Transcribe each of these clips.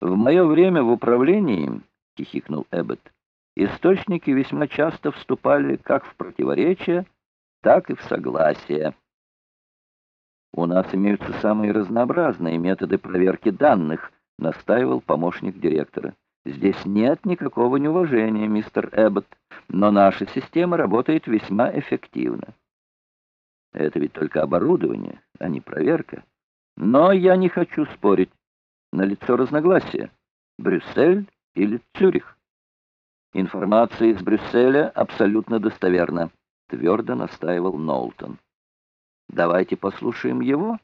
В мое время в управлении, — хихикнул Эббот, — источники весьма часто вступали как в противоречие, так и в согласие. У нас имеются самые разнообразные методы проверки данных, — настаивал помощник директора. Здесь нет никакого неуважения, мистер Эббот, но наша система работает весьма эффективно. Это ведь только оборудование, а не проверка. Но я не хочу спорить. Налицо разногласия. Брюссель или Цюрих? Информация из Брюсселя абсолютно достоверна, твердо настаивал Нолтон. Давайте послушаем его,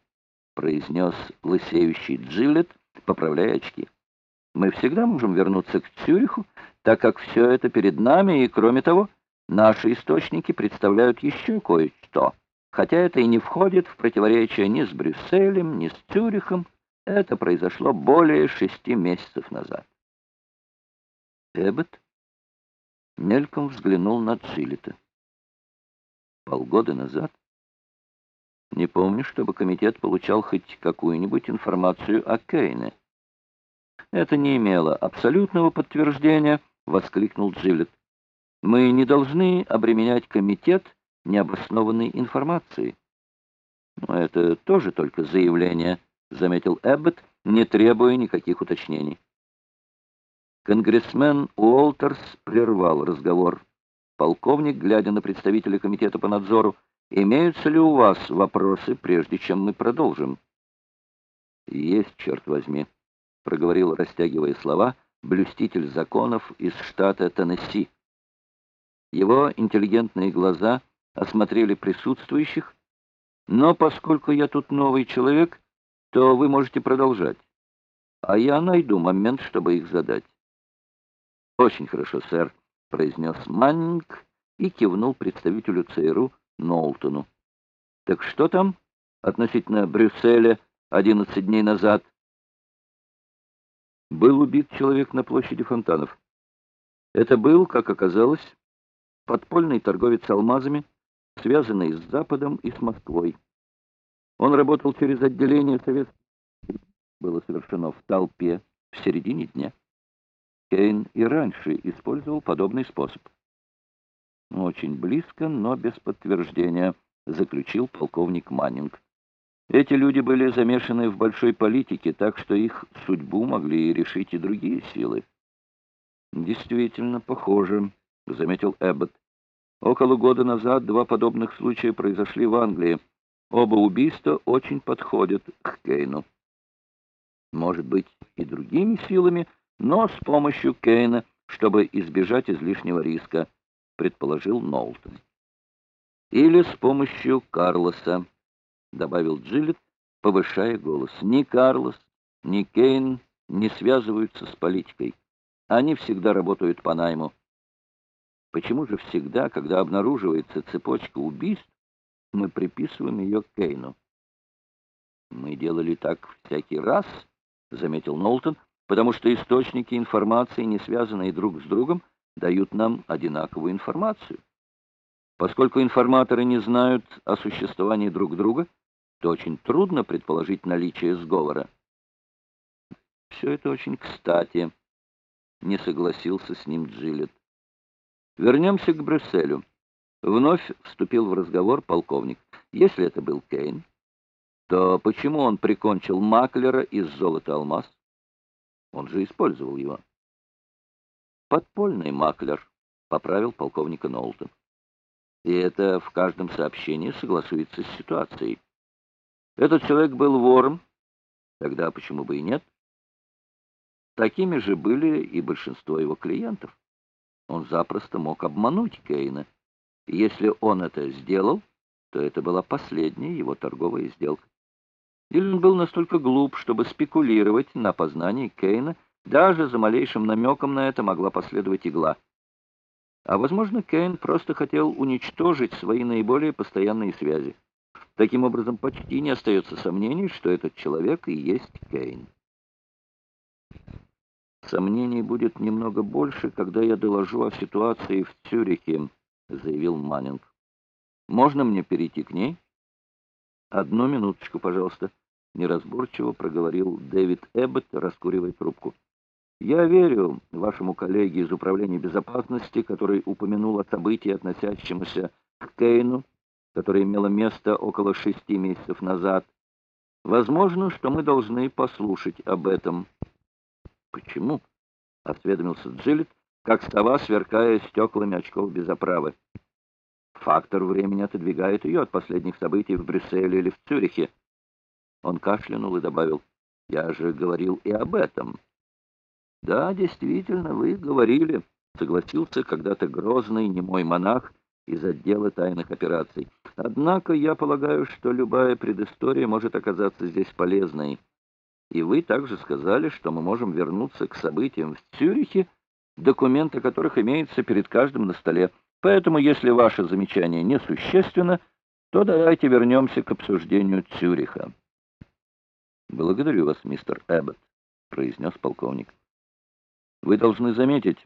произнес лысеющий Джилет, поправляя очки. Мы всегда можем вернуться к Цюриху, так как все это перед нами, и, кроме того, наши источники представляют еще кое-что. Хотя это и не входит в противоречие ни с Брюсселем, ни с Цюрихом, это произошло более шести месяцев назад. Эббот мельком взглянул на Цилита. Полгода назад? Не помню, чтобы комитет получал хоть какую-нибудь информацию о Кейне. Это не имело абсолютного подтверждения, воскликнул Джилет. Мы не должны обременять комитет необоснованной информацией. Но это тоже только заявление, заметил Эббот, не требуя никаких уточнений. Конгрессмен Уолтерс прервал разговор. Полковник, глядя на представителя комитета по надзору, имеются ли у вас вопросы, прежде чем мы продолжим? Есть, черт возьми, проговорил, растягивая слова, блюститель законов из штата Теннесси. Его интеллигентные глаза — осмотрели присутствующих, но поскольку я тут новый человек, то вы можете продолжать, а я найду момент, чтобы их задать. Очень хорошо, сэр, произнес Маннинг и кивнул представителю ЦРУ Нолтону. Так что там относительно Брюсселя 11 дней назад? Был убит человек на площади фонтанов. Это был, как оказалось, подпольный торговец алмазами, связанный с Западом и с Москвой. Он работал через отделение Советского было совершено в толпе в середине дня. Кейн и раньше использовал подобный способ. Очень близко, но без подтверждения, заключил полковник Маннинг. Эти люди были замешаны в большой политике, так что их судьбу могли решить и другие силы. Действительно, похоже, заметил Эббот. Около года назад два подобных случая произошли в Англии. Оба убийства очень подходят к Кейну. Может быть, и другими силами, но с помощью Кейна, чтобы избежать излишнего риска, предположил Нолтон. Или с помощью Карлоса, добавил Джилет, повышая голос. Ни Карлос, ни Кейн не связываются с политикой. Они всегда работают по найму. Почему же всегда, когда обнаруживается цепочка убийств, мы приписываем ее Кейну? Мы делали так всякий раз, заметил Нолтон, потому что источники информации, не связанные друг с другом, дают нам одинаковую информацию. Поскольку информаторы не знают о существовании друг друга, то очень трудно предположить наличие сговора. Все это очень кстати, не согласился с ним Джилет. Вернемся к Брюсселю. Вновь вступил в разговор полковник. Если это был Кейн, то почему он прикончил Маклера из золота алмаз? Он же использовал его. Подпольный Маклер, поправил полковника Нолтон. И это в каждом сообщении согласуется с ситуацией. Этот человек был вором, тогда почему бы и нет? Такими же были и большинство его клиентов он запросто мог обмануть Кейна. Если он это сделал, то это была последняя его торговая сделка. Или он был настолько глуп, чтобы спекулировать на познании Кейна, даже за малейшим намеком на это могла последовать игла. А, возможно, Кейн просто хотел уничтожить свои наиболее постоянные связи. Таким образом, почти не остается сомнений, что этот человек и есть Кейн. Сомнений будет немного больше, когда я доложу о ситуации в Цюрихе, заявил Маннинг. Можно мне перейти к ней? Одну минуточку, пожалуйста. неразборчиво проговорил Дэвид Эббот, раскуривая трубку. Я верю вашему коллеге из Управления безопасности, который упомянул о событии, относящемся к Кейну, которое имело место около шести месяцев назад. Возможно, что мы должны послушать об этом. Почему? — осведомился Джилет, как сова, сверкая стеклами очков без оправы. Фактор времени отодвигает ее от последних событий в Брюсселе или в Цюрихе. Он кашлянул и добавил, «Я же говорил и об этом». «Да, действительно, вы говорили», — согласился когда-то грозный немой монах из отдела тайных операций. «Однако я полагаю, что любая предыстория может оказаться здесь полезной. И вы также сказали, что мы можем вернуться к событиям в Цюрихе, документы которых имеются перед каждым на столе. Поэтому, если ваше замечание несущественно, то давайте вернемся к обсуждению Цюриха». «Благодарю вас, мистер Эббот», — произнес полковник. Вы должны заметить,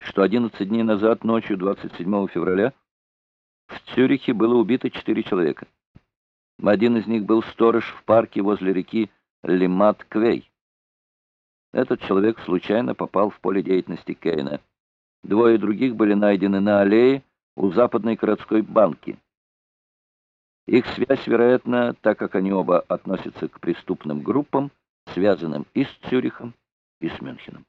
что 11 дней назад, ночью 27 февраля, в Цюрихе было убито четыре человека. Один из них был сторож в парке возле реки Лимат-Квей. Этот человек случайно попал в поле деятельности Кейна. Двое других были найдены на аллее у западной городской банки. Их связь, вероятно, так как они оба относятся к преступным группам, связанным и с Цюрихом, и с Мюнхеном.